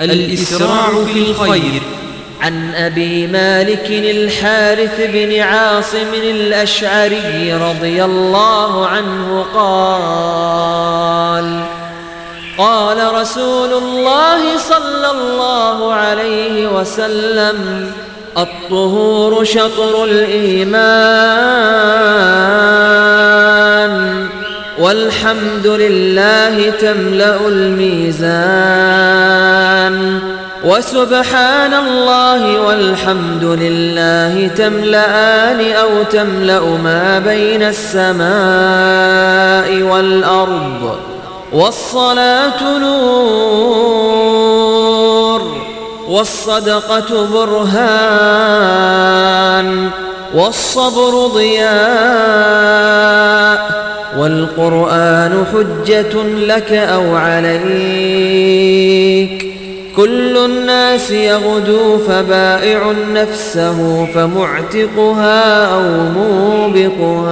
الإسراع في الخير. عن أبي مالك الحارث بن عاصم الأشعري رضي الله عنه قال قال رسول الله صلى الله عليه وسلم الطهور شطر الإيمان والحمد لله تملأ الميزان. وسبحان الله والحمد لله تملأان أو تملأ ما بين السماء والأرض. والصلاة نور. والصدقة برهان. والصبر ضياء. والقرآن حجة لك أو عليك. كل الناس يغدو فبائع نفسه فمعتقها أو موبقها.